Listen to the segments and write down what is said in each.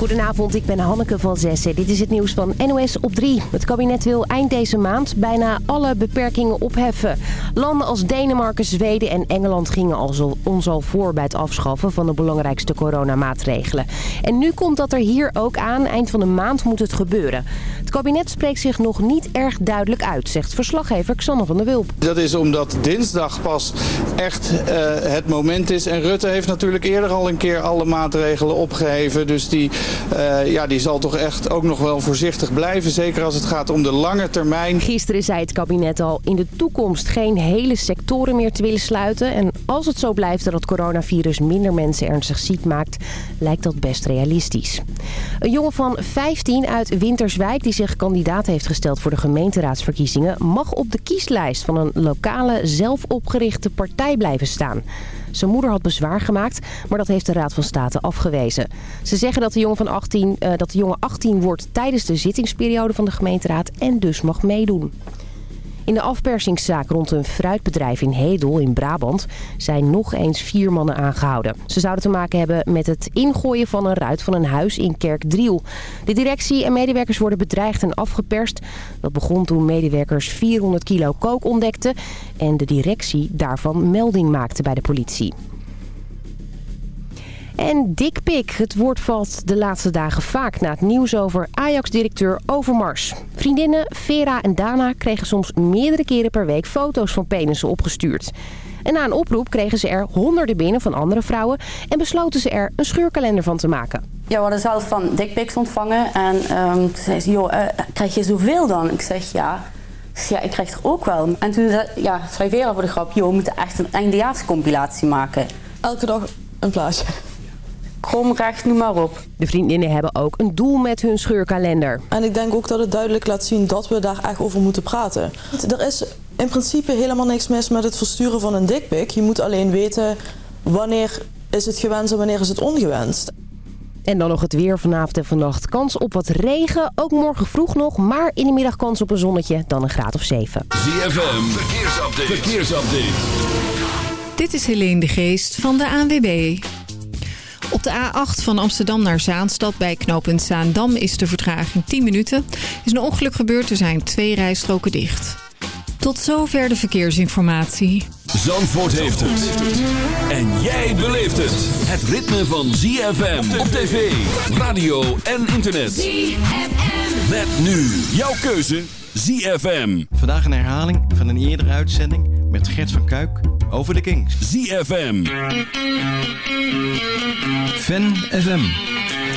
Goedenavond, ik ben Hanneke van Zessen. Dit is het nieuws van NOS op 3. Het kabinet wil eind deze maand bijna alle beperkingen opheffen. Landen als Denemarken, Zweden en Engeland gingen ons al voor bij het afschaffen van de belangrijkste coronamaatregelen. En nu komt dat er hier ook aan. Eind van de maand moet het gebeuren. Het kabinet spreekt zich nog niet erg duidelijk uit, zegt verslaggever Xanne van der Wulp. Dat is omdat dinsdag pas echt uh, het moment is. En Rutte heeft natuurlijk eerder al een keer alle maatregelen opgeheven. Dus die uh, ja, die zal toch echt ook nog wel voorzichtig blijven. Zeker als het gaat om de lange termijn. Gisteren zei het kabinet al in de toekomst geen hele sectoren meer te willen sluiten. En als het zo blijft dat het coronavirus minder mensen ernstig ziek maakt, lijkt dat best realistisch. Een jongen van 15 uit Winterswijk die zich kandidaat heeft gesteld voor de gemeenteraadsverkiezingen... mag op de kieslijst van een lokale zelfopgerichte partij blijven staan. Zijn moeder had bezwaar gemaakt, maar dat heeft de Raad van State afgewezen. Ze zeggen dat de jongen, van 18, uh, dat de jongen 18 wordt tijdens de zittingsperiode van de gemeenteraad en dus mag meedoen. In de afpersingszaak rond een fruitbedrijf in Hedel in Brabant zijn nog eens vier mannen aangehouden. Ze zouden te maken hebben met het ingooien van een ruit van een huis in Kerkdriel. De directie en medewerkers worden bedreigd en afgeperst. Dat begon toen medewerkers 400 kilo kook ontdekten en de directie daarvan melding maakte bij de politie. En dikpik. Het woord valt de laatste dagen vaak na het nieuws over Ajax-directeur Overmars. Vriendinnen Vera en Dana kregen soms meerdere keren per week foto's van penissen opgestuurd. En na een oproep kregen ze er honderden binnen van andere vrouwen... en besloten ze er een scheurkalender van te maken. Ja, we hadden zelf van dickpics ontvangen. En um, toen zei ze, joh, uh, krijg je zoveel dan? Ik zeg, ja... Ja, ik krijg er ook wel. En toen ja, zei Vera voor de grap... joh, we moeten echt een eindejaarscompilatie maken. Elke dag een plaatje kromrecht, noem maar op. De vriendinnen hebben ook een doel met hun scheurkalender. En ik denk ook dat het duidelijk laat zien dat we daar echt over moeten praten. Er is in principe helemaal niks mis met het versturen van een dikpik. Je moet alleen weten wanneer is het gewenst en wanneer is het ongewenst. En dan nog het weer vanavond en vannacht. Kans op wat regen, ook morgen vroeg nog. Maar in de middag kans op een zonnetje, dan een graad of 7. ZFM, verkeersupdate. verkeersupdate. Dit is Helene de Geest van de ANWB. Op de A8 van Amsterdam naar Zaanstad bij knooppunt Zaandam is de vertraging 10 minuten. Is een ongeluk gebeurd, er zijn twee rijstroken dicht. Tot zover de verkeersinformatie. Zandvoort heeft het. En jij beleeft het. Het ritme van ZFM op tv, radio en internet. ZFM. Met nu jouw keuze ZFM. Vandaag een herhaling van een eerdere uitzending met Gert van Kuik over de Kings. ZFM. Fan FM.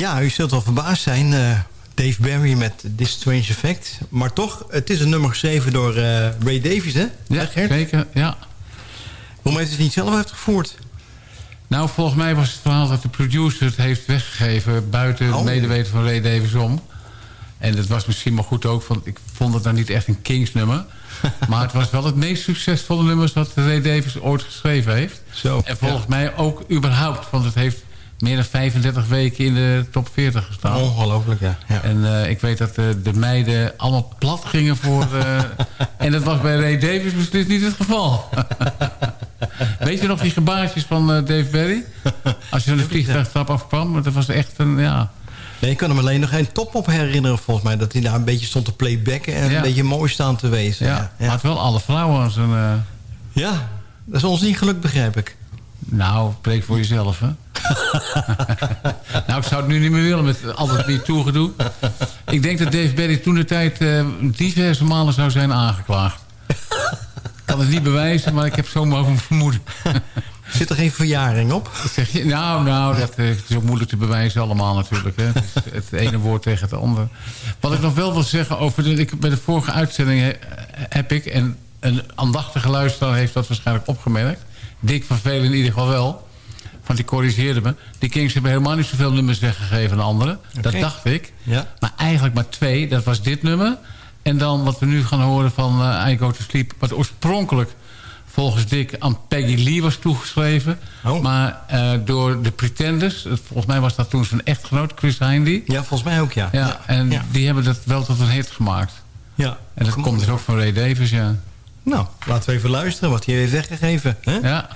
Ja, u zult wel verbaasd zijn. eh, Dave Barry met This Strange Effect. Maar toch, het is een nummer geschreven door eh, Ray Davies, hè? Ja, zeker. Ja. Waarom heeft het niet zelf uitgevoerd? Nou, volgens mij was het verhaal dat de producer het heeft weggegeven... buiten het Oh. medeweten van Ray Davis om. En dat was misschien maar goed ook, want ik vond het dan niet echt een Kings nummer. maar het was wel het meest succesvolle nummer... dat Ray Davis ooit geschreven heeft. Zo, En volgens mij ook überhaupt, want het heeft meer dan 35 weken in de top 40 gestaan. Ongelooflijk, ja. ja. En eh, ik weet dat eh, de meiden allemaal plat gingen voor... eh, en dat was bij Ray Davis beslist niet het geval. weet je nog die gebaartjes van Dave Barry? Als je van de vliegtuigtrap afkwam, dat was echt een... Ja, Nee, ik kan hem alleen nog geen top op herinneren, volgens mij. Dat hij daar een beetje stond te playbacken en Ja. een beetje mooi staan te wezen. ja, Ja, maar wel alle vrouwen aan zijn... eh, Ja, dat is ons niet gelukt, begrijp ik. Nou, preek voor jezelf, hè? nou, ik zou het nu niet meer willen met al dat niet toegedoe. Ik denk dat Dave Barry toen de tijd eh, diverse malen zou zijn aangeklaagd. Ik kan het niet bewijzen, maar ik heb zo'n mogen vermoeden. Zit er geen verjaring op? Zeg je? Nou, nou dat eh, is ook moeilijk te bewijzen allemaal natuurlijk. Hè. Het, is het ene woord tegen het andere. Wat ik nog wel wil zeggen over... De, ik, bij de vorige uitzending he- heb ik... en een aandachtige luisteraar heeft dat waarschijnlijk opgemerkt. Dick van Velen in ieder geval wel. Want die corrigeerde me. Die Kings hebben helemaal niet zoveel nummers weggegeven aan anderen. Dat dacht ik. Ja. Maar eigenlijk maar twee. Dat was dit nummer. En dan wat we nu gaan horen van eh I Go To Sleep. Wat oorspronkelijk volgens Dick aan Peggy Lee was toegeschreven. Oh. Maar eh, door de Pretenders. Volgens mij was dat toen zijn echtgenoot Chris Hindy. Ja, volgens mij ook, ja. Ja, en ja. die hebben dat wel tot een hit gemaakt. ja. En dat komt dus ook van Ray Davis, ja. Nou, laten we even luisteren wat hij heeft weggegeven. Hè? Ja.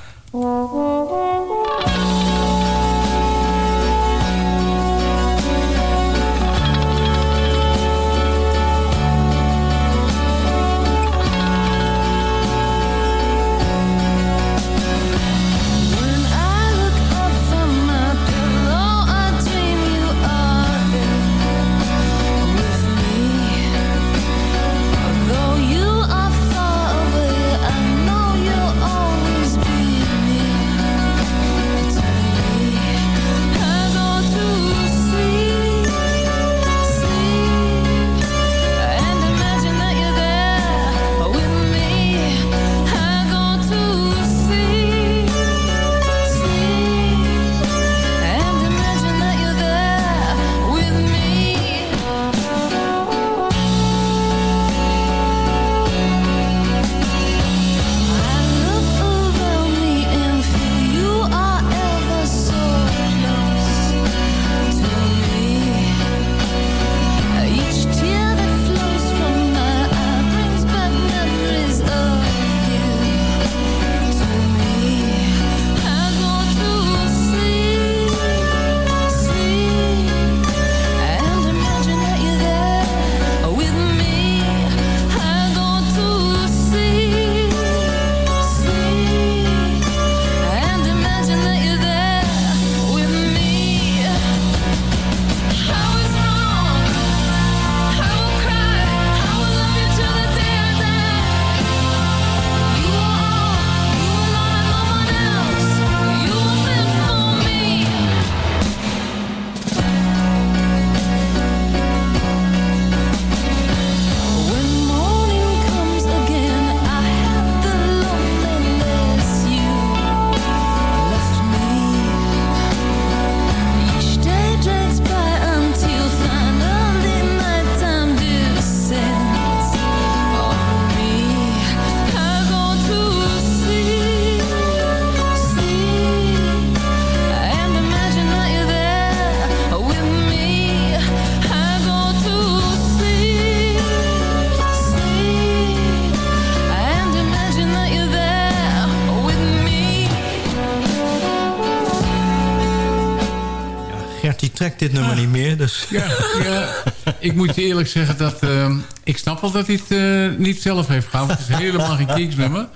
Ik moet je eerlijk zeggen dat... ehm, ik snap wel dat hij het eh, niet zelf heeft gehouden. Het is helemaal geen Kings-nummer.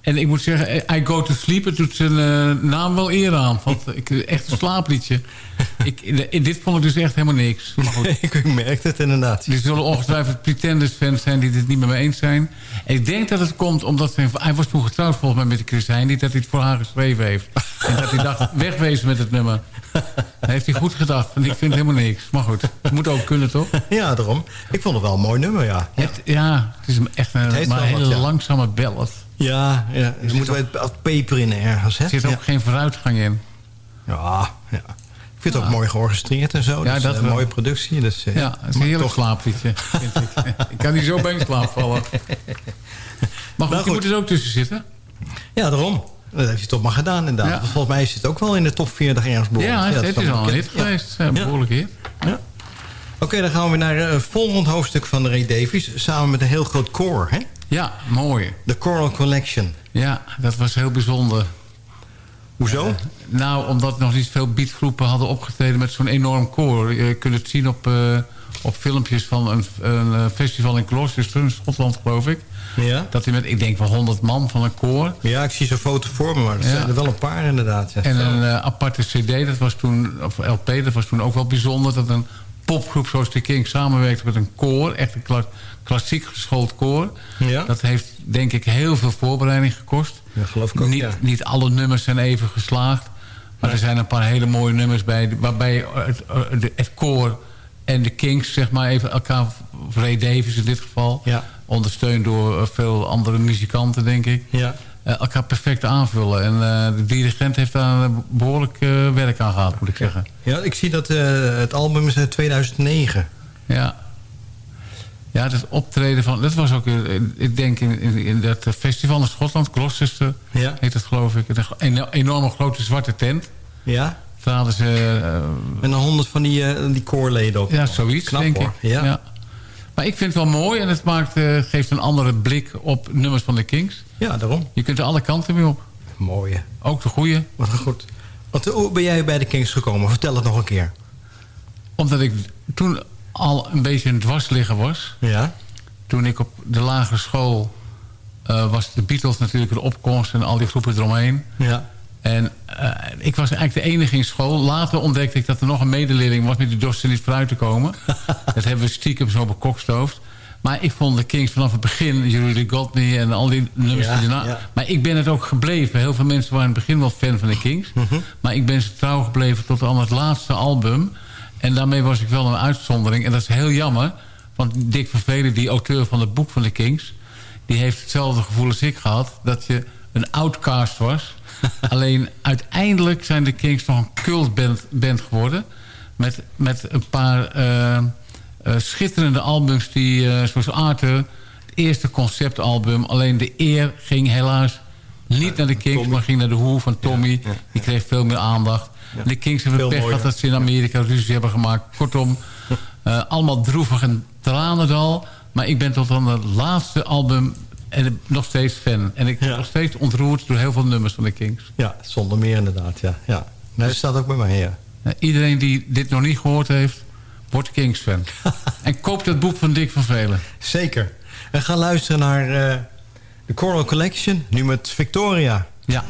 En ik moet zeggen, eh, I Go To Sleep... het doet zijn eh, naam wel eer aan. Want ik, echt een slaapliedje. Ik, in dit vond ik dus echt helemaal niks. Maar goed. ik, ik merk het inderdaad. Er zullen ongetwijfeld Pretenders-fans zijn die het niet met me eens zijn. En ik denk dat het komt omdat... Zijn, hij was toen getrouwd volgens mij met de Chris Heijn... dat hij het voor haar geschreven heeft. En dat hij dacht, wegwezen met het nummer. Dat heeft hij goed gedacht. En ik vind helemaal niks. Maar goed, het moet ook kunnen, toch? Ja, daarom. Ik vond het wel een mooi nummer, ja. Ja, Het, ja, het is echt een, maar wat, hele ja. langzame ballad. ja, ja. er zit moet wel wat peper in ergens, hè? Er zit ook ja. geen vooruitgang in. Ja, ja. Ik vind het ook mooi georchestreerd en zo. Ja, dus, dat eh, wel. mooie productie. Dus, eh, Ja, het is een heerlijk toch- slaapliedje, vind ik. ik kan niet zo bij in slaap vallen. Maar goed, Nou, je goed. moet er ook tussen zitten. Ja, daarom. Dat heeft hij toch maar gedaan, inderdaad. Ja. Volgens mij is het ook wel in de top 40 ergens beland. Ja, het, is al een hit geweest. Een Ja. behoorlijke hit. Ja. Oké, dan gaan we naar eh, het volgende hoofdstuk van de Ray Davies. Samen met een heel groot koor, hè? Ja, mooi. De Choral Collection. Ja, dat was heel bijzonder. Hoezo? Nou, omdat nog niet veel beatgroepen hadden opgetreden met zo'n enorm koor. Je kunt het zien op, eh, op filmpjes van een, een eh, festival in Gloucester, in Schotland geloof ik. Ja? Dat hij met, ik denk wel 100 man van een koor. Ja, ik zie zo'n foto voor me, maar er Ja. zijn er wel een paar inderdaad. Ja. En een eh, aparte cd, dat was toen, of LP, dat was toen ook wel bijzonder. Dat een popgroep zoals de King samenwerkte met een koor. Echt een kla- klassiek geschoold koor. Ja. Dat heeft denk ik heel veel voorbereiding gekost. Ja, geloof ik ook, niet, ja. niet alle nummers zijn even geslaagd. Maar er zijn een paar hele mooie nummers bij. Waarbij het, het, het koor en de Kings, zeg maar even elkaar... Ray Davis in dit geval. Ja. Ondersteund door eh, veel andere muzikanten, denk ik. Ja. Eh, elkaar perfect aanvullen. En eh, de dirigent heeft daar eh, behoorlijk eh, werk aan gehad, moet ik zeggen. Ja, ik zie dat eh, het album is uit 2009. Ja. Ja, het optreden van... Dat was ook, eh, ik denk, in, in, in dat eh, festival in Schotland, Gloucester, Ja. heet het geloof ik. Een eno- enorme grote zwarte tent. Ja? Daar hadden ze... eh, En dan honderd van die, eh, die koorleden ook. ja, zoiets, Knap, denk hoor. ik. Ja. Maar ik vind het wel mooi en het maakt, eh, geeft een andere blik op nummers van de Kings. ja, daarom. Je kunt er alle kanten mee op. Mooi, hè. Ook de goede. Wat goed. Want hoe ben jij bij de Kings gekomen? Vertel het nog een keer. Omdat ik toen al een beetje een dwarsligger was. Ja? toen ik op de lagere school eh, was de Beatles natuurlijk de opkomst en al die groepen eromheen. Ja. En eh, ik was eigenlijk de enige in school. Later ontdekte ik dat er nog een medeleerling was met die dorst er niet vooruit te komen. dat hebben we stiekem zo bekokstoofd. Maar ik vond de Kings vanaf het begin, Julie Godney en al die nummers Ja, die erna. ja. Maar ik ben het ook gebleven. Heel veel mensen waren in het begin wel fan van de Kings. Mhm. Maar ik ben ze trouw gebleven tot aan het laatste album. En daarmee was ik wel een uitzondering. En dat is heel jammer. Want Dick Vervelen, die auteur van het boek van de Kings... die heeft hetzelfde gevoel als ik gehad. Dat je een outcast was. Alleen uiteindelijk zijn de Kings nog een cultband band geworden. Met, met een paar eh, eh, schitterende albums. Die, eh, zoals Arthur, het eerste conceptalbum. Alleen de eer ging helaas niet naar de Kings... maar ging naar de Who van Tommy. Die kreeg veel meer aandacht. De Kings hebben Veel pech gehad dat ze in Amerika ruzie hebben gemaakt. Kortom, eh, allemaal droevig en tranendal. Maar ik ben tot aan het laatste album en nog steeds fan. En ik ben Ja. nog steeds ontroerd door heel veel nummers van de Kings. Ja, zonder meer inderdaad, ja. ja. Nee, dat staat ook bij mij, ja. Eh, iedereen die dit nog niet gehoord heeft, wordt Kings-fan. en koop dat boek van Dick van Velen. Zeker. En ga luisteren naar eh, de Choral Collection, nu met Victoria. Ja.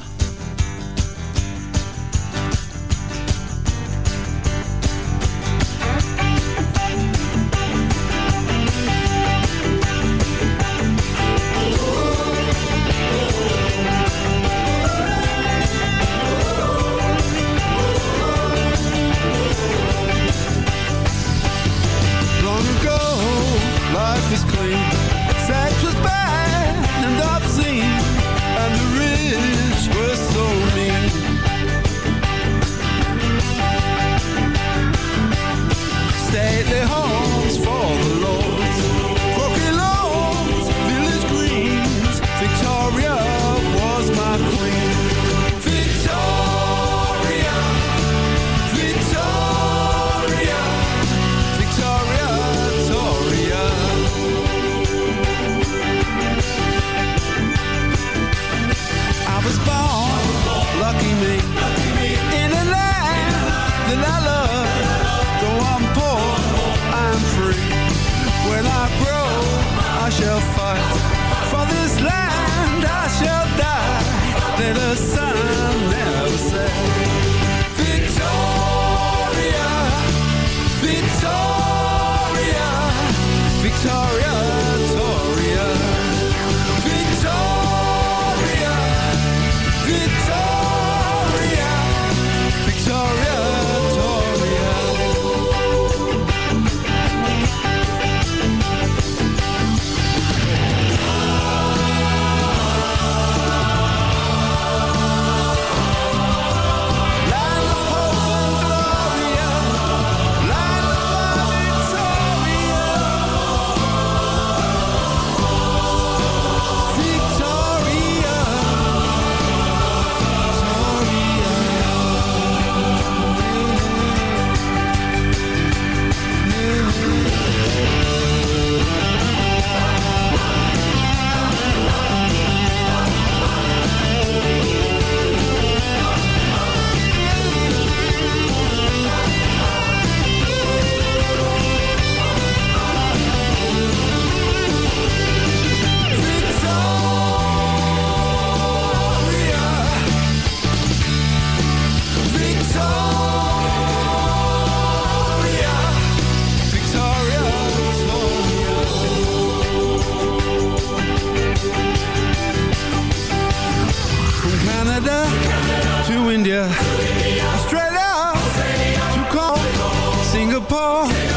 apart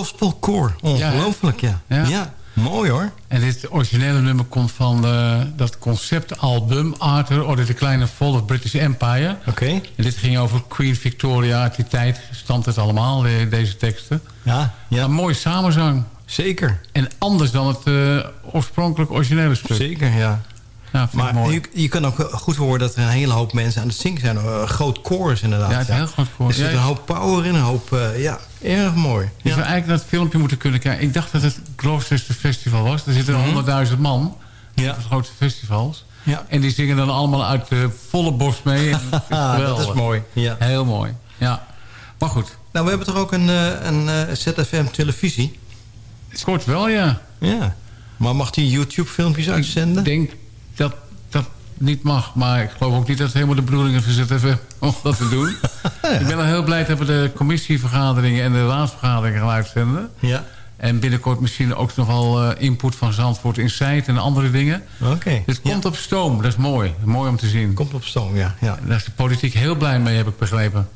gospelkoor. Ongelooflijk, ja. Ja. ja. Mooi hoor. En dit originele nummer komt van eh, dat conceptalbum Arthur or the Kleine Fall of British Empire. Oké. En dit ging over Queen Victoria. Uit die tijd stamt het allemaal, deze teksten. Ja, ja. Een mooie samenzang. Zeker. En anders dan het eh, oorspronkelijk originele stuk. Zeker, ja. Ik Maar mooi. je, je kan ook goed horen dat er een hele hoop mensen aan het zingen zijn. Een groot koor is inderdaad. Ja, het is een heel groot koor. Er zit een hoop power in, een hoop... eh, ja, erg mooi. Je zou eigenlijk naar het filmpje moeten kunnen kijken. Ik dacht dat het Gloucester Festival was. Er zitten Mhm. 100.000 man. Ja. Op de grootste festivals. Ja. En die zingen dan allemaal uit de volle borst mee. Dat, is dat mooi. Ja. Heel mooi. Ja. Maar goed. Nou, we hebben toch ook een, eh, een eh, ZFM televisie? Kort wel, ja. Ja. Maar mag die YouTube-filmpjes uitzenden? Ik denk dat dat niet mag. Maar ik geloof ook niet dat het helemaal de bedoeling is van ZFM om dat te doen. Ik ben al heel blij dat we de commissievergaderingen en de raadsvergaderingen gaan uitzenden. Ja. En binnenkort misschien ook nog wel eh, input van Zandvoort Insight en andere dingen. Oké. Het komt op stoom, dat is mooi. Mooi om te zien. Komt op stoom, ja. ja. Daar is de politiek heel blij mee, heb ik begrepen.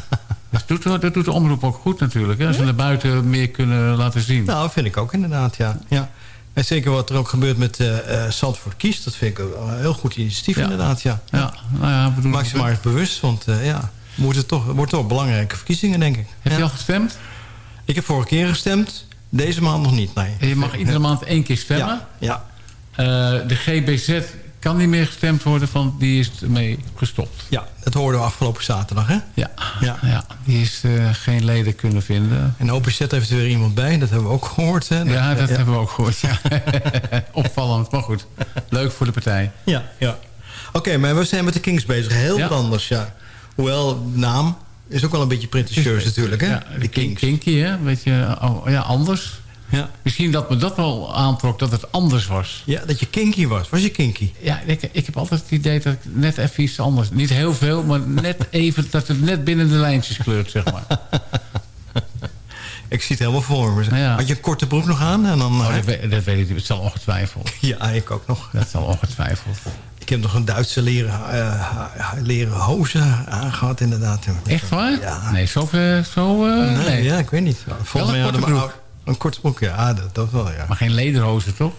dat, doet, dat doet de omroep ook goed natuurlijk. Hè? Als we naar buiten meer kunnen laten zien. Nou, vind ik ook inderdaad, ja. ja. En zeker wat er ook gebeurt met eh Zandvoort Kies. Dat vind ik ook een heel goed initiatief Ja. inderdaad, ja. ja, nou ja, Maak ze maar eens bewust, want eh, ja, wordt het toch, wordt toch belangrijke verkiezingen, denk ik. Heb Ja. je al gestemd? Ik heb vorige keer gestemd, deze maand nog niet, nee. En je mag iedere maand één keer stemmen. Ja, Eh, de GBZ kan niet meer gestemd worden, want die is ermee gestopt. ja, dat hoorden we afgelopen zaterdag, hè? Ja, Ja. ja. die is eh, geen leden kunnen vinden. En OPZ heeft er weer iemand bij, dat hebben we ook gehoord, hè? Ja, dat hebben we ook gehoord. Ja. Opvallend, maar goed. Leuk voor de partij. Ja, ja. Oké, maar we zijn met de Kings bezig. Heel wat anders, ja. Hoewel, naam is ook wel een beetje pretentieus natuurlijk, hè? Ja, de Kings. Kinky, hè? Beetje oh, ja, anders. Ja. Misschien dat me dat wel aantrok, dat het anders was. ja, dat je kinky was. Was je kinky? Ja, ik, ik heb altijd het idee dat ik net even iets anders... Niet heel veel, maar net even dat het net binnen de lijntjes kleurt, zeg maar. Ik zie het helemaal voor me. Ja. Had je een korte broek nog aan? En dan, Oh, eh, dat, weet, dat weet ik niet. Het zal ongetwijfeld. ja, ik ook nog. Dat zal ongetwijfeld. Ik heb nog een Duitse leren, eh, leren hozen aangehad, inderdaad. Echt waar? Ja. Nee, zo... ver- zo eh, Nee, nee. Ja, ik weet niet. Volgens mij hadden ou- Een korte broek, ja, dat, dat wel, ja. Maar geen lederhozen, toch?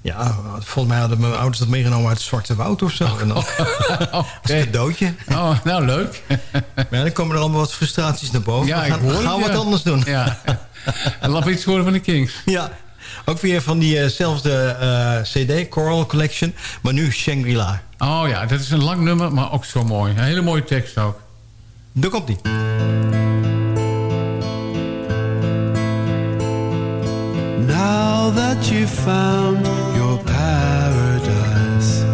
Ja, volgens mij hadden mijn ouders dat meegenomen uit het Zwarte Woud of zo. En dan, Oké. als een cadeautje. Oh, nou, leuk. Maar ja, dan komen er allemaal wat frustraties naar boven. Ja, we ik gaan, we gaan ja. wat anders doen. Ja. En laat iets horen van de Kings. Ja, ook weer van diezelfde eh CD, Coral Collection. Maar nu Shangri-La. Oh ja, dat is een lang nummer, maar ook zo mooi. Een hele mooie tekst ook. Daar komt that you've found your paradise,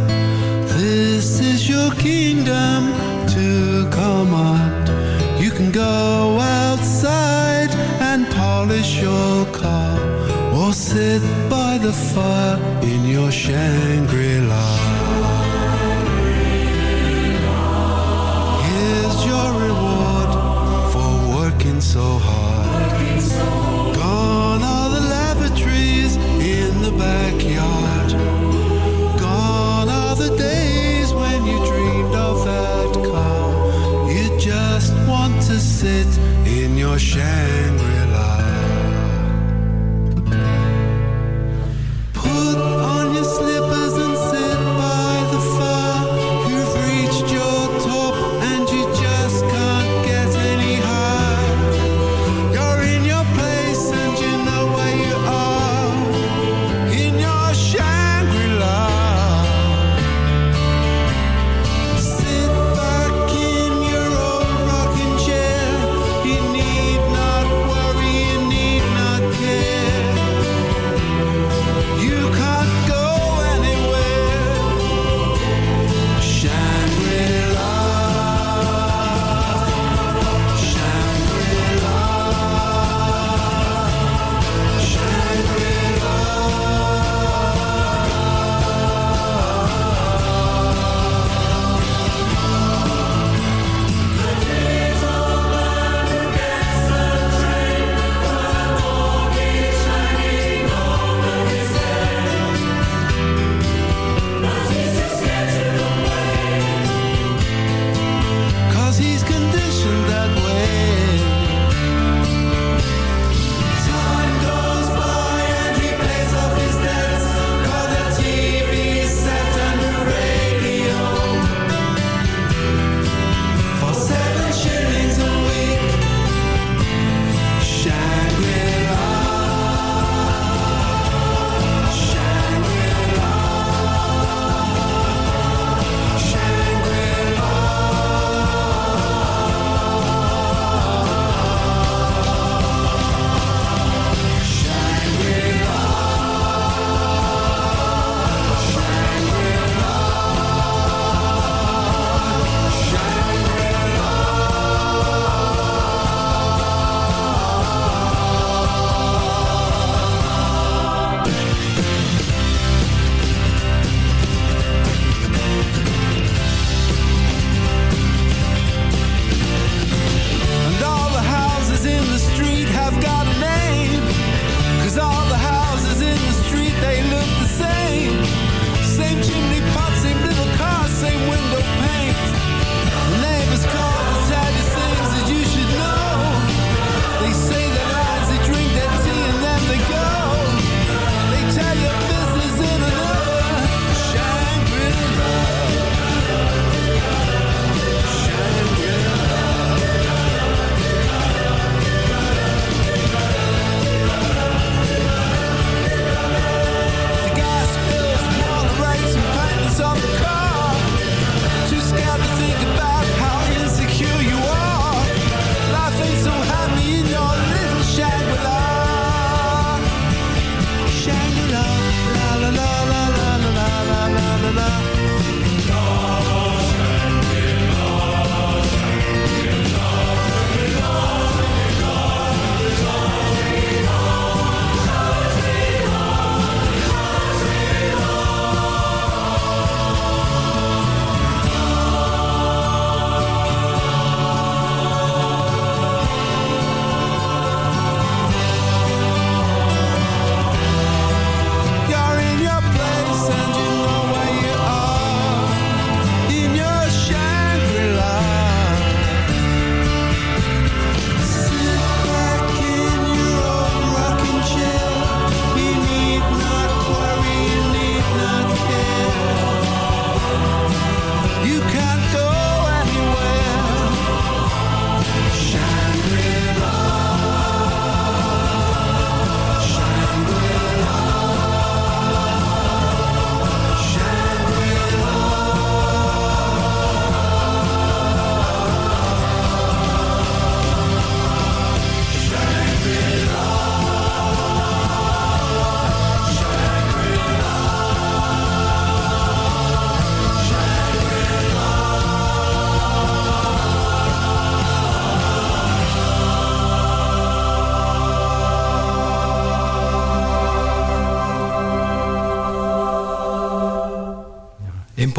this is your kingdom to command. You can go outside and polish your car, or sit by the fire in your Shangri-La. Your Shangri-La.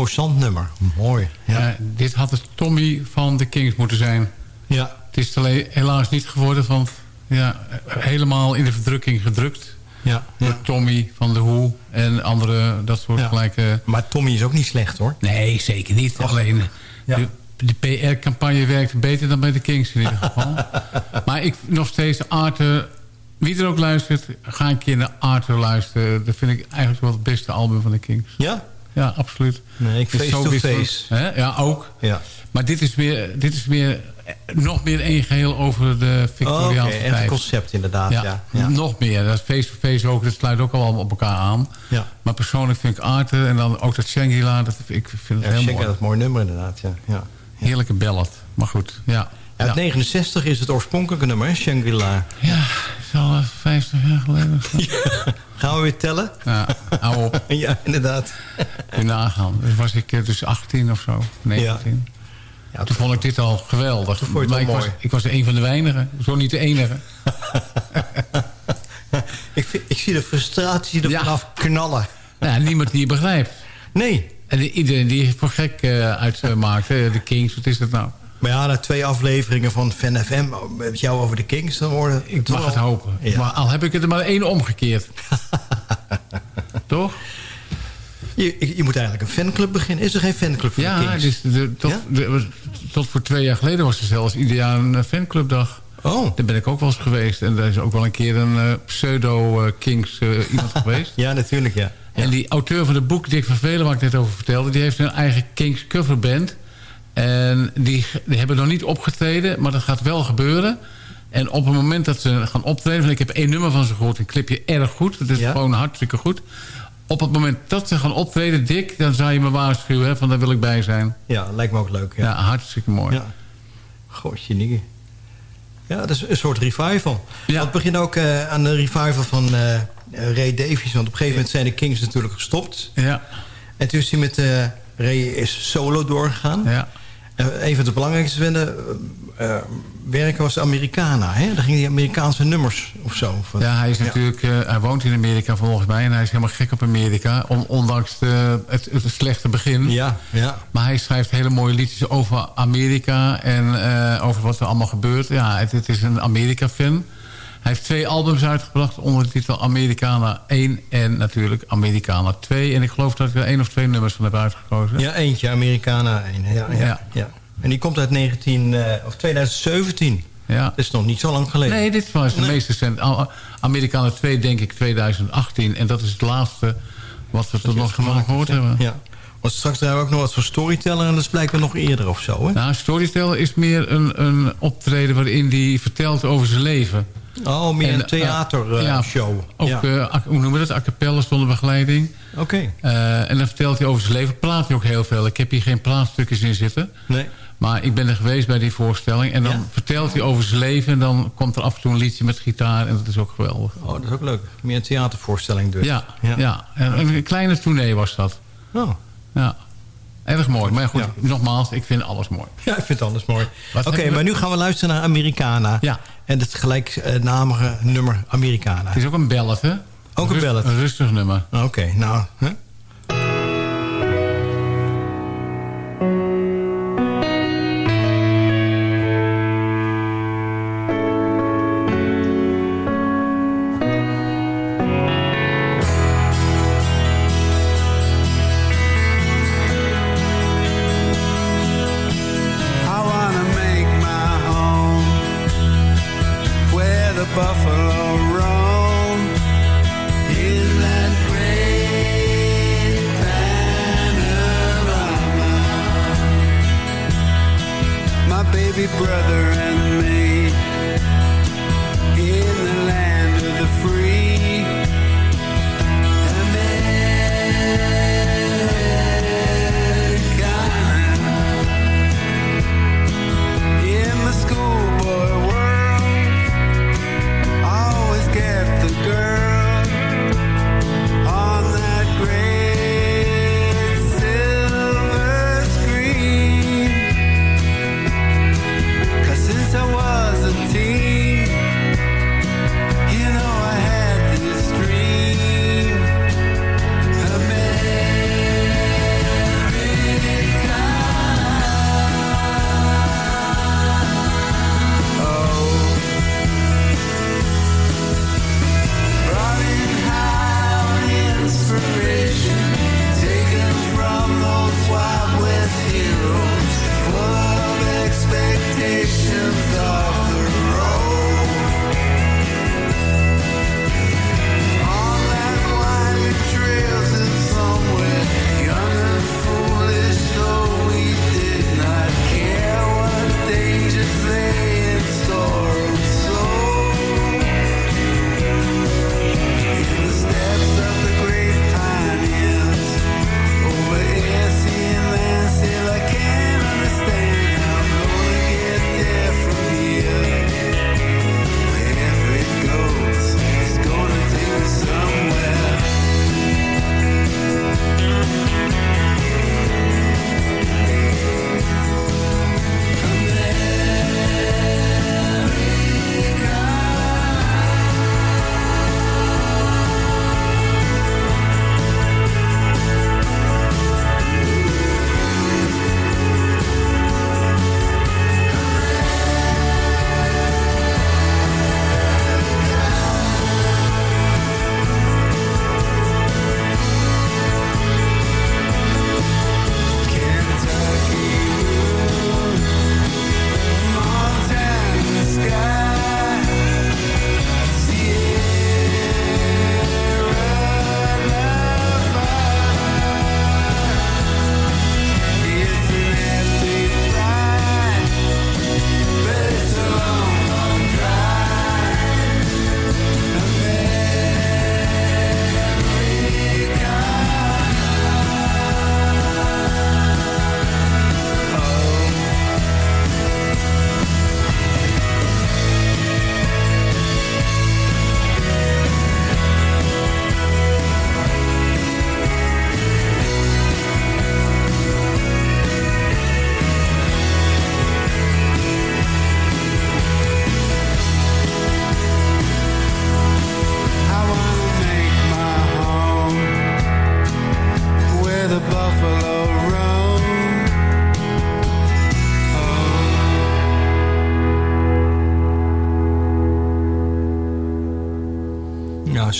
Imposant nummer. Mooi. Ja. Eh, dit had het Tommy van de Kings moeten zijn. ja. Het is alleen helaas niet geworden, want ja, helemaal in de verdrukking gedrukt. Ja. Door Tommy van de Hoe en andere, dat soort Ja. gelijke... Maar Tommy is ook niet slecht hoor. Nee, zeker niet. Alleen Ja. de, de PR-campagne werkte beter dan bij de Kings in ieder geval. maar ik nog steeds Arthur... Wie er ook luistert, ga een keer naar Arthur luisteren. Dat vind ik eigenlijk wel het beste album van de Kings. Ja? Ja, absoluut. Nee, ik Het face to face. Hè? Ja, ook. Ja. Maar dit is weer, dit is weer eh, nog meer één geheel over de Oh, Victoriaanse echt een tijd. concept inderdaad. Ja. Ja, Ja. nog meer. Dat face-to-face ook, dat sluit ook al op elkaar aan. Ja. Maar persoonlijk vind ik Arthur en dan ook dat Shangri-La, dat, ik vind het Ja, heel mooi. dat mooi nummer inderdaad. Ja. Ja. Heerlijke ballad. Maar goed, ja. Uit ja. 69 is het oorspronkelijke nummer, hè? Shangri-La. Ja, het is al eh, 50 jaar geleden. Gaan we weer tellen? Ja, hou op. Ja, inderdaad. Kun nagaan. Dus was ik eh, dus 18 of zo, 19. Ja, Toen vond ik dit al geweldig. Toen vond je het ik, mooi. Was, ik was een van de weinigen. Zo niet de enige. ik, vind- ik zie de frustratie er Ja. vanaf knallen. Nou, niemand die je begrijpt. Nee. En iedereen die je voor gek eh, uitmaakt. hè, de Kings, wat is dat nou? Maar ja, na twee afleveringen van Fan FM... met jou over de Kings, dan worden... Ik mag het hopen. Ja. Maar al heb ik het er maar één omgekeerd. Toch? Je, je moet eigenlijk een fanclub beginnen. Is er geen fanclub voor de Ja, Kings? dus de, tot, Ja? de- tot voor twee jaar geleden was er zelfs ieder jaar een eh, fanclubdag. Oh, Daar ben ik ook wel eens geweest. En daar is ook wel een keer een eh, pseudo-Kings iemand geweest. ja, natuurlijk, ja. En die auteur van het boek, Dick van Velen, waar ik net over vertelde... die heeft een eigen Kings coverband. En die, die hebben nog niet opgetreden, maar dat gaat wel gebeuren. En op het moment dat ze gaan optreden... want ik heb één nummer van ze gehoord, een clipje erg goed. Dat is Ja? gewoon hartstikke goed. Op het moment dat ze gaan optreden, Dick... dan zou je me waarschuwen, hè, van daar wil ik bij zijn. Ja, lijkt me ook leuk. Ja, Ja, hartstikke mooi. ja. Gootje. Ja, dat is een soort revival. Ja. Dat begint ook eh, aan de revival van eh, Ray Davies. Want op een gegeven moment zijn de Kings natuurlijk gestopt. Ja, En toen is hij met eh, Ray is solo doorgegaan. ja. En een van de belangrijkste vinden, eh, eh, werken was de Americana. Hè? Daar gingen die Amerikaanse nummers of zo. Ja, hij is natuurlijk, eh, hij woont in Amerika volgens mij. En hij is helemaal gek op Amerika. On- ondanks de, het, het slechte begin. Ja, ja. Maar hij schrijft hele mooie liedjes over Amerika en over wat er allemaal gebeurt. Ja, het, het is een Amerika-fan. Hij heeft twee albums uitgebracht onder de titel Americana 1 en natuurlijk Americana 2. En ik geloof dat ik er één of twee nummers van heb uitgekozen. Ja, eentje, Americana 1. Ja, ja, Ja. ja. En die komt uit 19, eh, of 2017. Ja. Dat is nog niet zo lang geleden. Nee, dit was de Nee. meest recent. Al- Americana 2 denk ik 2018. En dat is het laatste wat we tot nog toe gehoord hebben. Ja. Want straks we ook nog wat voor storyteller... en dat is blijkbaar nog eerder of zo, hè? Nou, Storyteller is meer een, een optreden waarin hij vertelt over zijn leven. Oh, meer En, een theatershow. ja, show. Ook, ja. eh, hoe noemen we dat? A cappella zonder begeleiding. Oké. Eh, en dan vertelt hij over zijn leven. Praat hij ook heel veel. Ik heb hier geen plaatstukjes in zitten. Nee. Maar ik ben er geweest bij die voorstelling. En dan Ja? vertelt hij over zijn leven. En dan komt er af en toe een liedje met gitaar. En dat is ook geweldig. Oh, dat is ook leuk. Meer een theatervoorstelling dus. Ja, ja. En een kleine tournee was dat. Oh. Ja. Erg mooi. Maar goed, Ja. nogmaals, ik vind alles mooi. Ja, ik vind anders mooi. Oké, maar nu gaan we luisteren naar Americana. Ja. En het gelijknamige nummer Americana. Het is ook een ballad, hè? Ook een Rust- ballad. Een rustig nummer. Oké, nou... Hè?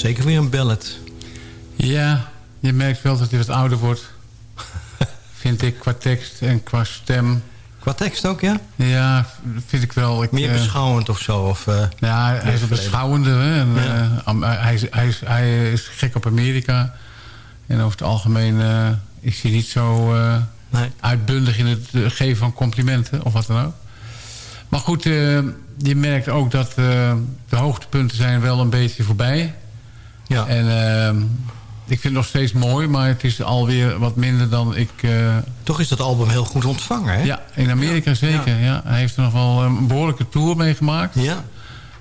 Zeker weer een ballad. Ja, je merkt wel dat hij wat ouder wordt. vind ik qua tekst en qua stem. Qua tekst ook, ja? Ja, vind ik wel. Ik, Meer eh, beschouwend of zo? Of, eh, Ja, hij is een verleden. beschouwende. Hè? En, Ja. eh, hij, is, hij, is, hij is gek op Amerika. En over het algemeen is hij niet zo Nee. uitbundig in het geven van complimenten. Of wat dan ook. Maar goed, je merkt ook dat de hoogtepunten zijn wel een beetje voorbij. Ja. En eh, ik vind het nog steeds mooi, maar het is alweer wat minder dan ik... eh, Toch is dat album heel goed ontvangen, hè? ja, in Amerika zeker. Ja. Hij heeft er nog wel een behoorlijke tour meegemaakt. Ja.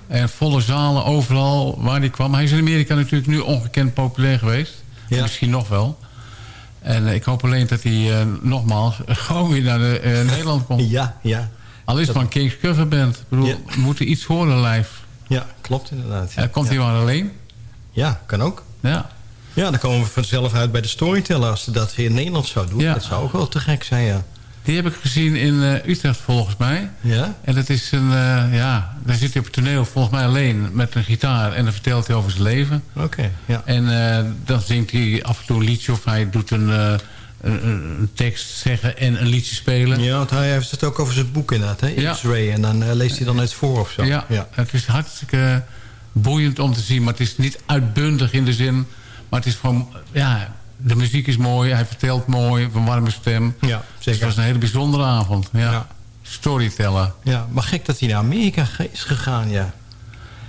En volle zalen overal waar hij kwam. Hij is in Amerika natuurlijk nu ongekend populair geweest. Ja. Misschien nog wel. En eh, ik hoop alleen dat hij eh, nogmaals gewoon weer naar de, Nederland komt. Ja, ja. Al is het een Kings coverband. Ik bedoel, Ja. we moeten iets horen live. Ja, klopt inderdaad. En komt ja. hij maar alleen? Ja, kan ook. Ja. Ja, dan komen we vanzelf uit bij de storyteller als ze dat weer in Nederland zou doen. Ja. Dat zou ook wel te gek zijn, ja. Die heb ik gezien in eh, Utrecht volgens mij. Ja? En dat is een, eh, ja, daar zit hij op het toneel volgens mij alleen met een gitaar. En dan vertelt hij over zijn leven. Oké, ja. En eh, dan zingt hij af en toe een liedje of hij doet een, een, een tekst zeggen en een liedje spelen. Ja, want hij heeft het ook over zijn boek inderdaad, hè? Ja. X-Ray. En dan leest hij dan iets voor of zo. Ja, het is hartstikke boeiend om te zien. Maar het is niet uitbundig in de zin. Maar het is gewoon, ja, de muziek is mooi. Hij vertelt mooi, een warme stem. Ja, Dus het zeker. was een hele bijzondere avond. Ja. Ja. Storyteller. Ja, maar gek dat hij naar Amerika is gegaan, ja.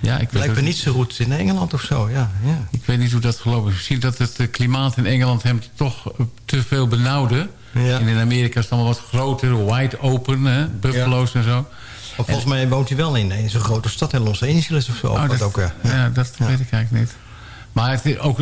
Ja, ik weet, Lijkt me niet zo goed in Engeland of zo, ja. ja. ik weet niet hoe dat gelopen is. Misschien dat het eh, klimaat in Engeland hem toch eh, te veel benauwde. Ja. En in Amerika is het allemaal wat groter, wide open, hè? buffalo's en zo. Volgens mij woont hij wel in, in zo'n grote stad in Los Angeles of zo. Oh, dat, ook, ja. ja. dat Ja. weet ik eigenlijk niet. Maar het is ook,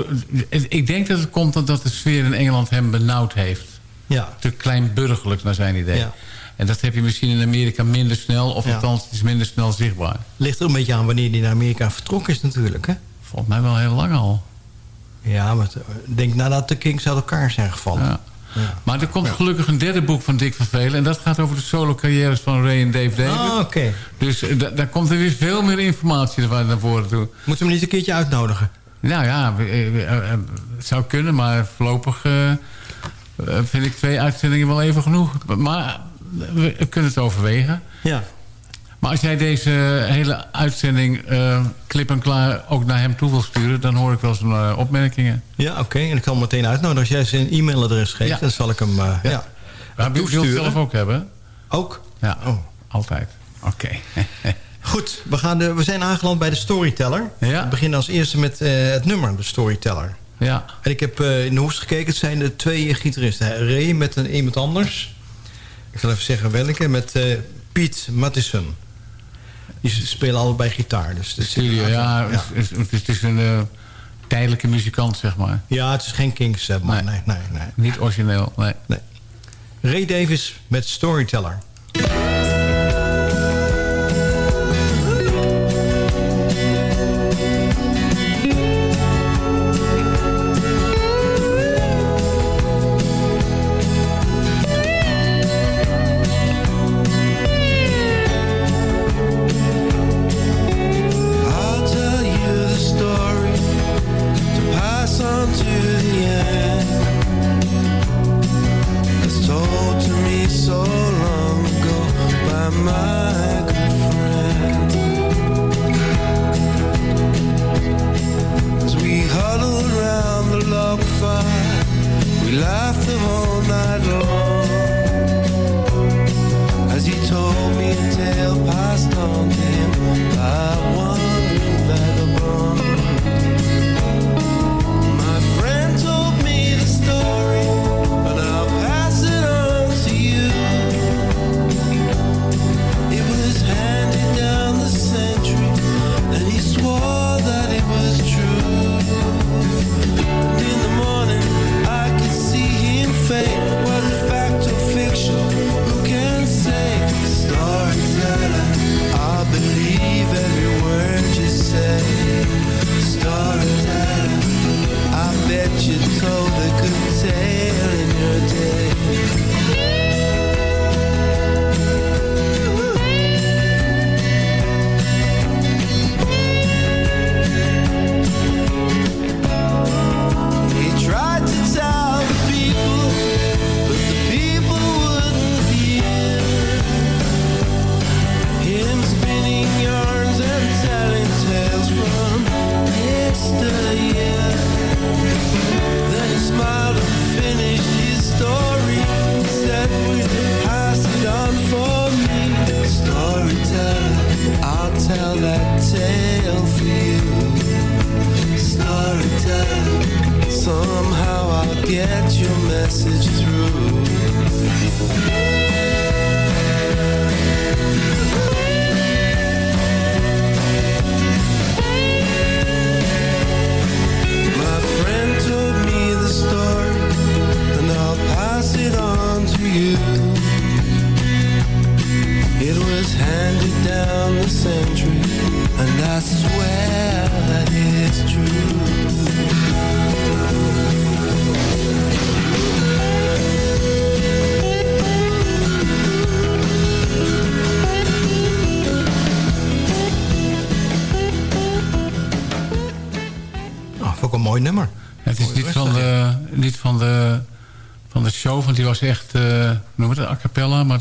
het- ik denk dat het komt omdat de sfeer in Engeland hem benauwd heeft. Ja, Te kleinburgerlijk naar zijn idee. Ja. En dat heb je misschien in Amerika minder snel. Of althans, het is minder snel zichtbaar. ligt er een beetje aan wanneer hij naar Amerika vertrokken is natuurlijk, hè? Volgens mij wel heel lang al. Ja, maar denk nadat de Kings uit elkaar zijn gevallen. Ja. Maar er komt gelukkig een derde boek van Dick van Velen. En dat gaat over de solo-carrières van Ray en Dave David. Ah, oké. Dus eh, da- daar komt er weer veel meer informatie naar voren toe. Moeten we hem niet een keertje uitnodigen? Nou ja, eh, eh, het zou kunnen, maar voorlopig vind ik twee uitzendingen wel even genoeg. Maar we kunnen het overwegen. Ja. Maar als jij deze hele uitzending eh, klip en klaar ook naar hem toe wil sturen... dan hoor ik wel zijn eh, opmerkingen. Ja, oké. En ik kan hem meteen uitnodigen. Als jij zijn e-mailadres geeft, Ja. dan zal ik hem uh, ja. Ja. Maar wil je zelf ook hebben? Ook? Ja, Oh. altijd. Oké. Goed, we, gaan de, we zijn aangeland bij de Storyteller. Ja. We beginnen als eerste met het nummer, de Storyteller. ja. En ik heb in de hoest gekeken, het zijn de twee gitaristen. Ray met een, iemand anders. Ik zal even zeggen welke. Met Piet Mattison. Die spelen allebei gitaar. Dus studio, ja. ja. Het, is- het is een eh, tijdelijke muzikant, zeg maar. Ja, het is geen Kings, man. Nee, nee, nee. Niet origineel, nee. nee. Ray Davis met Storyteller.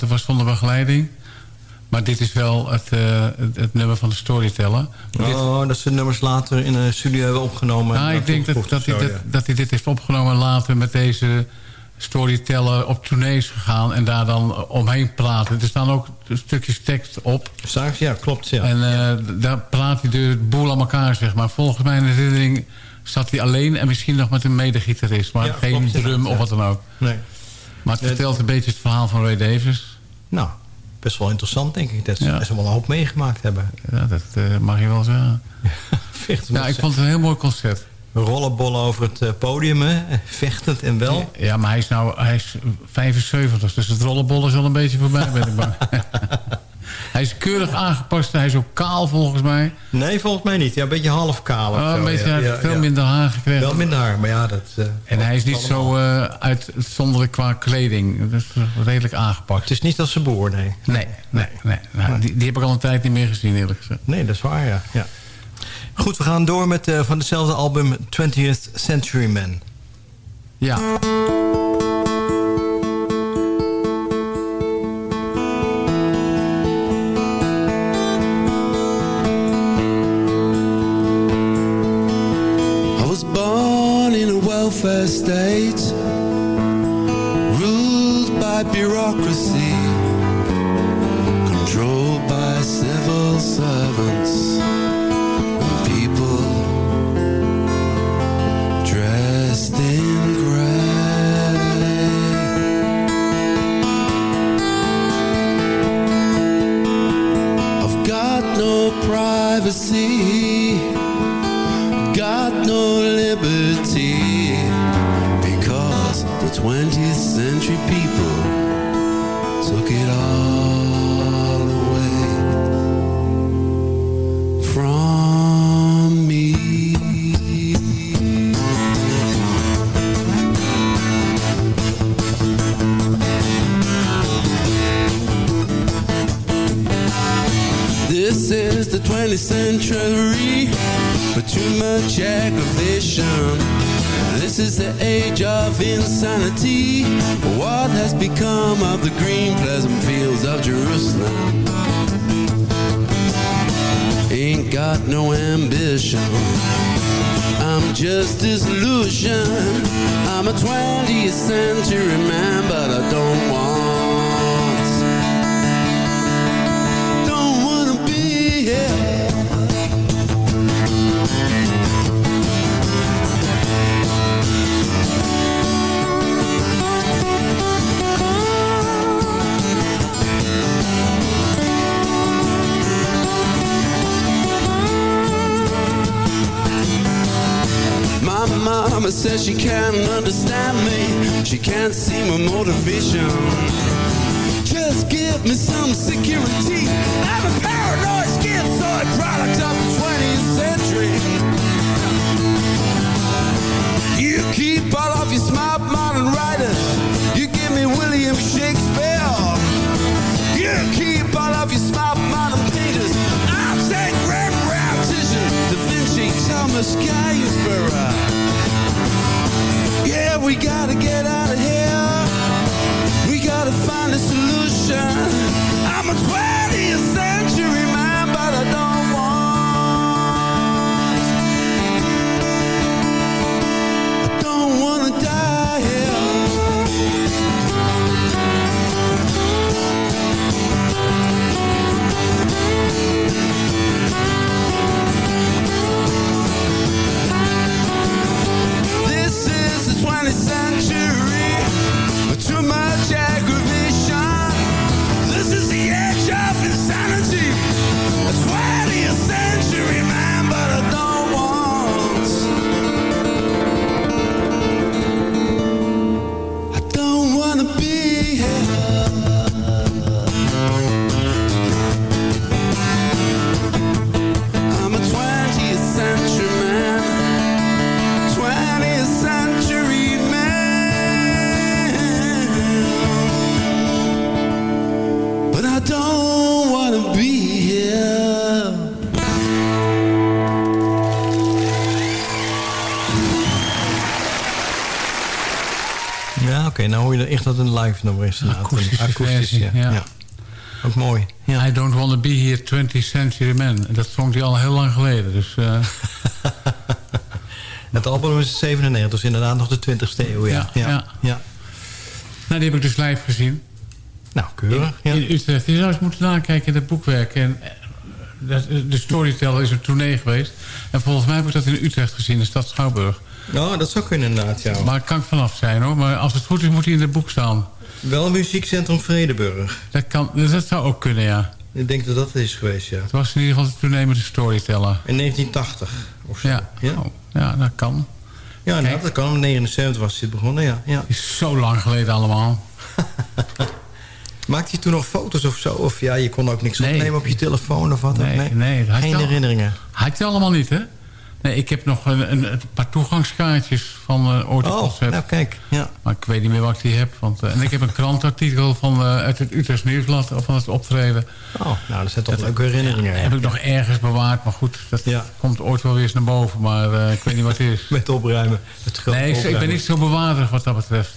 Was zonder begeleiding. Maar dit is wel het, eh, het, het nummer van de storyteller. Maar dit- Oh, dat ze nummers later in een studio hebben opgenomen. nou, ik denk dat, dat, hij, dat, dat hij dit heeft opgenomen en later met deze storyteller op tournees gegaan en daar dan omheen praten. Er staan ook stukjes tekst op. Straks, ja, klopt. Ja. En eh, daar praat hij de boel aan elkaar, zeg maar. Volgens mijn herinnering zat hij alleen en misschien nog met een medegitarist. Maar Ja, geen klopt, drum of wat dan ook. Nee. Maar het vertelt een beetje het verhaal van Ray Davis. Nou, best wel interessant, denk ik. Dat ze Ja. wel een hoop meegemaakt hebben. Ja, dat eh, mag je wel zeggen. Vechten Ja, ik vond het een heel mooi concert. Rollenbollen over het eh, podium, hè. vechtend en wel. Ja, maar hij is nou hij is 75, dus het rollenbol is al een beetje voorbij, ben ik bang. hij is keurig aangepast, hij is ook kaal volgens mij. Nee, volgens mij niet. Ja, een beetje half kaal. Oh, een beetje, ja, ja, veel ja. minder haar gekregen. Wel minder haar, maar ja, dat... eh, En hij is niet zo eh, uitzonderlijk qua kleding. Dat is redelijk aangepakt. Het is niet als ze boer, nee. Nee, nee, nee. Nou, die, die heb ik al een tijd niet meer gezien, eerlijk gezegd. Nee, dat is waar, ja. ja. Goed, we gaan door met eh, van hetzelfde album 20th Century Man. Ja. beste just as My mama says she can't understand me. She can't see my motivation. Just give me some security. I'm a paranoid schizoid product of the 20th century. You keep all of your smart modern writers. You give me William Shakespeare. You keep all of your smart modern painters. I'll take Rembrandt, Titian, Da Vinci, Thomas Gainsborough. Yeah, we gotta get out of here. We gotta find a solution. I'm a 20th This dat een live nummer is. Akoestische Een akoestisch, versie, ja. Ook mooi. Ja. I don't want to be here 20th century man. En dat zong hij al heel lang geleden. Dus eh, Het album is 97, dus inderdaad nog de 20ste eeuw. Ja. Ja, Ja. nou, die heb ik dus live gezien. Nou, keurig. In Utrecht. Je zou eens moeten nakijken in het boekwerk. En, eh, dat, de Storyteller is een tournee geweest. En volgens mij heb ik dat in Utrecht gezien, in de stad Schouwburg. Nou, dat zou kunnen inderdaad, ja. Maar het kan vanaf zijn hoor. Maar als het goed is, moet hij in het boek staan. Wel muziekcentrum Vredeburg. Dat, kan, dat zou ook kunnen, ja. Ik denk dat dat het is geweest, ja. Het was in ieder geval de tournee met de Storyteller. In 1980 of zo. Ja, Ja, Oh, ja dat kan. ja nou, dat kan. In 79 was dit begonnen, ja. ja. Is zo lang geleden allemaal. Maakte je toen nog foto's of zo? Of ja, je kon ook niks Nee. opnemen op je telefoon of wat? dan? Nee, nee, dat had Geen je al. herinneringen. Had je allemaal niet, hè? Nee, ik heb nog een, een, een paar toegangskaartjes van uh, ooit een Oh, nou kijk. Ja. Maar ik weet niet meer wat ik die heb. Want, eh, en ik heb een krantartikel van, eh, uit het Utrecht Nieuwsblad van het optreden. Oh, nou, dat zijn toch leuke herinneringen. heb ik nog ergens bewaard. Maar goed, dat Ja. komt ooit wel weer eens naar boven. Maar eh, ik weet niet wat het is. Met opruimen. Het Nee, ik, ik ben niet zo bewaardig wat dat betreft.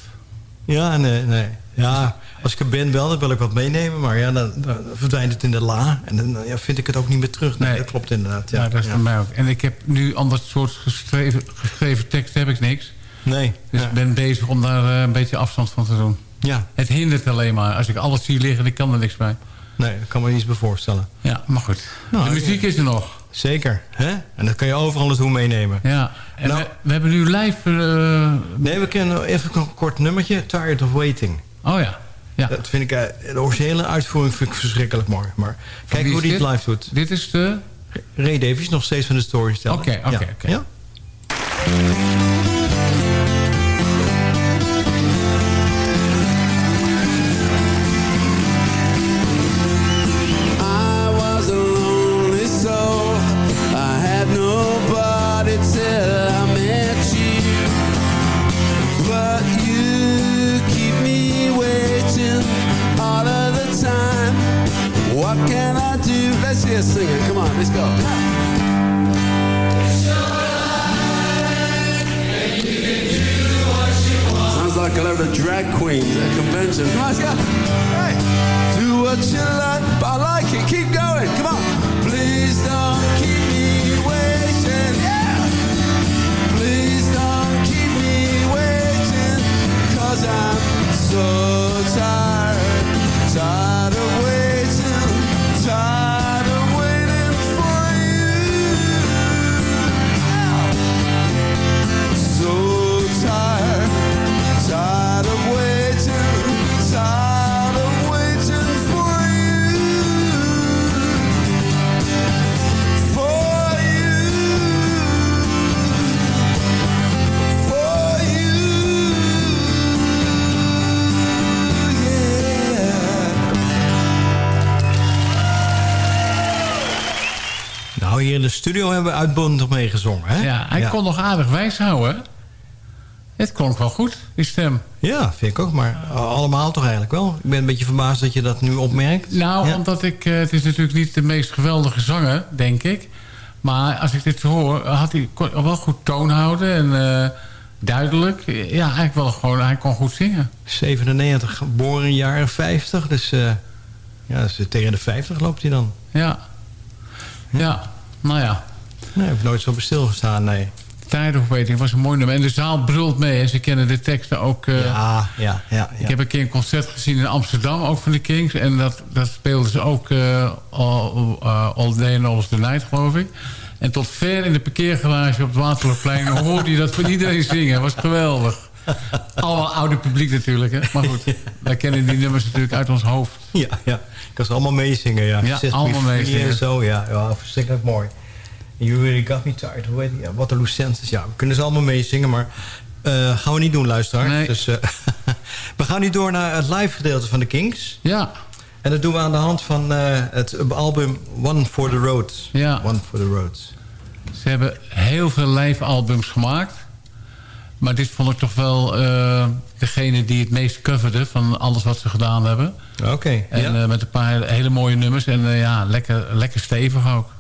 Ja, nee, nee. Ja, als ik er ben wel, dan wil ik wat meenemen. Maar ja, dan, dan verdwijnt het in de la. En dan ja, vind ik het ook niet meer terug. Nee, Nee. dat klopt inderdaad. Ja, Ja, dat is voor mij ook. En ik heb nu ander soort geschreven, geschreven tekst heb ik niks. Nee. Dus ik ben bezig om daar eh, een beetje afstand van te doen. ja, Het hindert alleen maar. Als ik alles zie liggen, ik kan er niks bij. nee, dat kan me iets bij voorstellen. Ja, maar goed. Nou, de muziek is er nog. Zeker. Hè? En dat kan je overal naartoe meenemen. Ja. En Nou- we, we hebben nu live... eh, Nee, we kennen even een kort nummertje. Tired of Waiting. oh ja. Ja. Dat vind ik, eh, de originele uitvoering vind ik verschrikkelijk mooi. Maar kijk hoe die het live doet. Dit is de... Ray Davies, nog steeds van de Storyteller. Oké, oké, Ja. oké. Ja? Uitbundig meegezongen. Hè? Ja, hij kon nog aardig wijs houden. Het klonk wel goed, die stem. Ja, vind ik ook. Maar allemaal toch eigenlijk wel. Ik ben een beetje verbaasd dat je dat nu opmerkt. Nou, Ja. omdat ik... eh, het is natuurlijk niet de meest geweldige zanger, denk ik. Maar als ik dit hoor, had hij kon wel goed toon houden. En eh, duidelijk. Ja, eigenlijk wel gewoon... Hij kon goed zingen. 97, geboren in jaren 50. Dus, eh, ja, dus tegen de 50 loopt hij dan. Ja. Ja, nou ja. Nee, heb ik nooit zo bij stilgestaan, nee. Waiting was een mooi nummer. En de zaal brult mee. En ze kennen de teksten ook... eh, ja, ja, ja. Ik heb een keer een concert gezien in Amsterdam, ook van de Kings. En dat, dat speelden ze ook all, uh, all Day and All the Night, geloof ik. En tot ver in de parkeergarage op het Waterloopplein hoorde je dat van iedereen zingen. Dat was geweldig. Allemaal oude publiek natuurlijk, hè. Maar goed, wij kennen die nummers natuurlijk uit ons hoofd. Ja, ja. Ik kan ze allemaal meezingen, ja. Ja, allemaal meezingen. En zo, ja. ja. Verschrikkelijk mooi. You really got me tired. Hoe heet die? Ja, Waterloo Senses. Ja, we kunnen ze allemaal meezingen, maar... eh, gaan we niet doen, luisteraar. Nee. Dus, eh, we gaan nu door naar het live gedeelte van de Kings. Ja, En dat doen we aan de hand van eh, het album One for the Road. Ja. One for the Road. ze hebben heel veel live albums gemaakt. Maar dit vond ik toch wel degene die het meest coverde van alles wat ze gedaan hebben. Oké. En ja. met een paar hele mooie nummers. En ja, lekker, lekker stevig ook.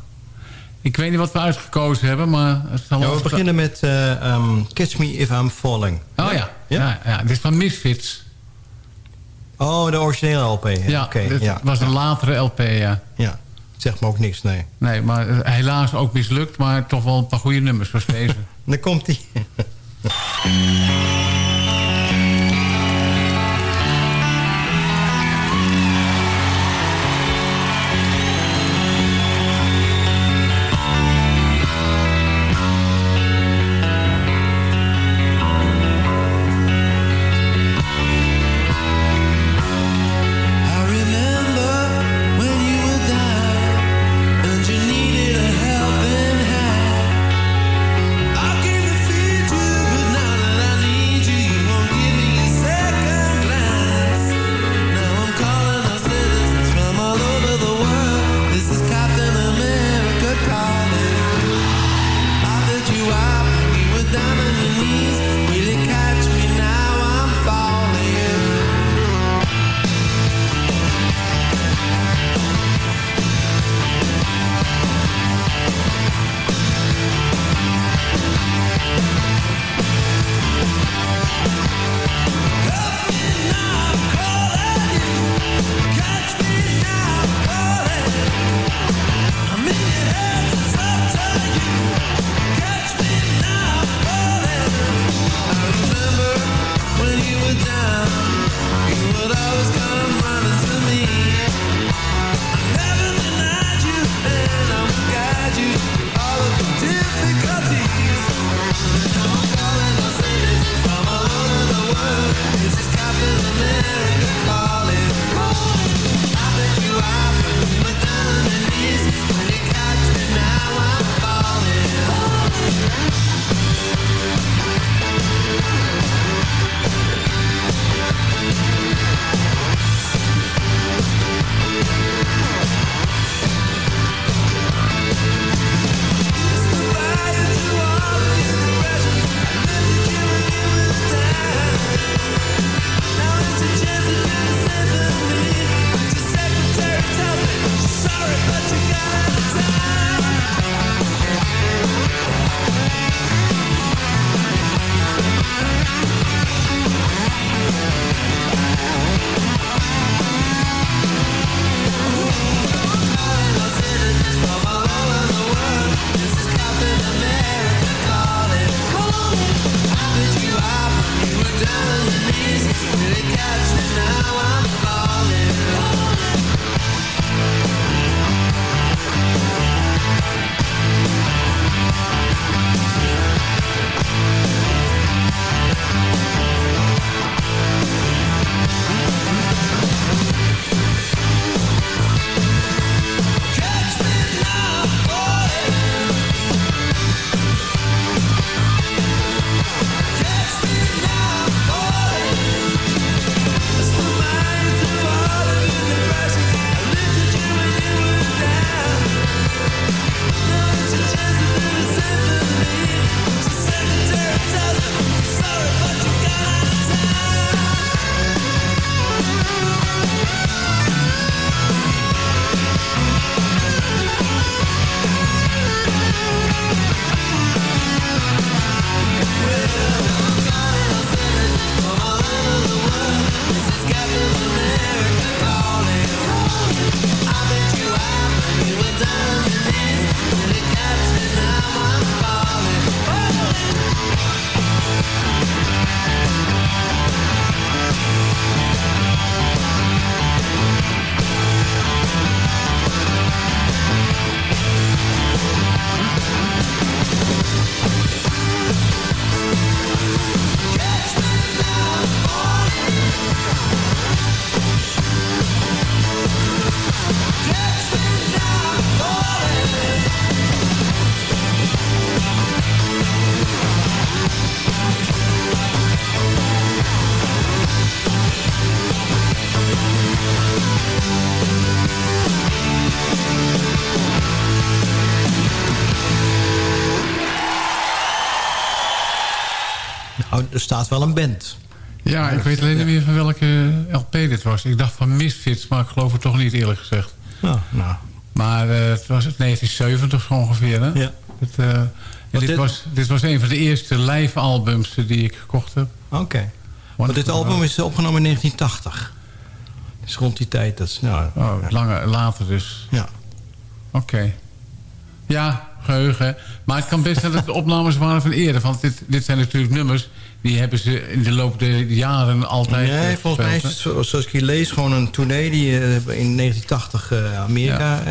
Ik weet niet wat we uitgekozen hebben, maar... Het zal Ja, wel- we beginnen met eh, ehm, Catch Me If I'm Falling. Oh ja. Ja? Ja, Dit is van Misfits. Oh, de originele LP. Ja, Oké, het ja. was een latere LP, ja. Ja, zegt me ook niks, nee. Nee, maar eh, helaas ook mislukt, maar toch wel een paar goede nummers zoals deze. Dan komt Staat wel een band. Ja, ik weet alleen niet meer van welke LP dit was. Ik dacht van Misfits, maar ik geloof het toch niet eerlijk gezegd. Nou, nou. Maar eh, het was het 1970 zo ongeveer, hè? Ja. Het, eh, dit, dit- was, dit was een van de eerste live albums die ik gekocht heb. Oké. Want dit album is opgenomen in 1980. Dus rond die tijd, dat is nou... Oh, langer, later dus. Ja. Oké. Ja, geheugen. Maar het kan best dat het opnames waren van eerder. Want dit, dit zijn natuurlijk nummers... die hebben ze in de loop der jaren altijd Nee, eh, volgens mij is het, zo- zoals ik hier lees, gewoon een tournee die eh, in 1980 eh, Amerika...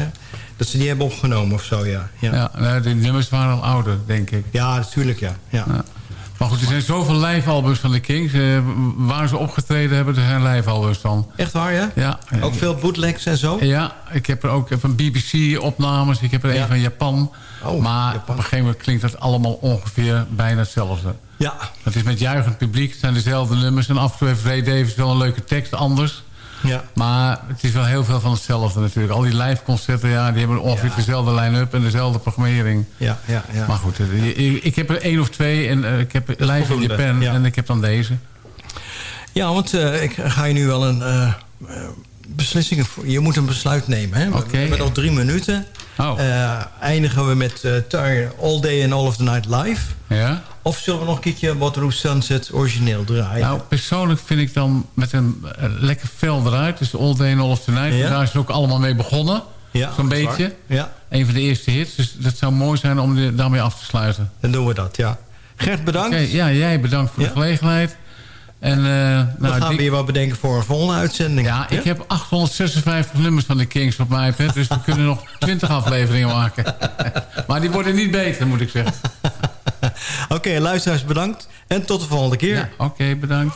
dat ze die hebben opgenomen of zo, ja. Ja, Ja, nou, die nummers waren al ouder, denk ik. ja natuurlijk, ja. ja. Ja. Maar goed, er zijn zoveel live-albums van de Kings. waar ze opgetreden hebben, er zijn live-albums van. Echt waar, ja? Ja, Ook veel bootlegs en zo? Ja, ik heb er ook van BBC-opnames. Ik heb er Ja. een van Japan. Oh, maar Japan. op een gegeven moment klinkt dat allemaal ongeveer bijna hetzelfde. Ja. Het is met juichend publiek, het zijn dezelfde nummers. En af en toe heeft Ray Davis wel een leuke tekst anders. Ja. Maar het is wel heel veel van hetzelfde natuurlijk. Al die live-concerten, ja, die hebben ongeveer Ja. dezelfde line-up en dezelfde programmering. Ja, ja, ja. Maar goed, eh, ik, ik heb er één of twee. En eh, ik heb Live in Japan ja. en ik heb dan deze. Ja, want eh, ik ga je nu wel een eh, beslissing... voor- Je moet een besluit nemen, hè? Oké. We hebben nog drie minuten. Oh, Eh, eindigen we met eh All Day and All of the Night live? ja? Of zullen we nog een keertje Waterloo Sunset origineel draaien? Nou, persoonlijk vind ik dan met een eh, lekker vel eruit. Dus All Day and All of the Night. Ja. Daar is het ook allemaal mee begonnen. ja, zo'n beetje. waar. Ja, Een van de eerste hits. Dus dat zou mooi zijn om die- daarmee af te sluiten. dan doen we dat, ja. Gert, bedankt. Ja, jij bedankt voor Ja. de gelegenheid. En, we nou, gaan die- weer wat bedenken voor een volgende uitzending. ja, ik heb 856 nummers van de Kings op mijn iPad. Dus we kunnen nog 20 afleveringen maken. maar die worden niet beter, moet ik zeggen. Oké, luisteraars bedankt. En tot de volgende keer. Ja, Oké, bedankt.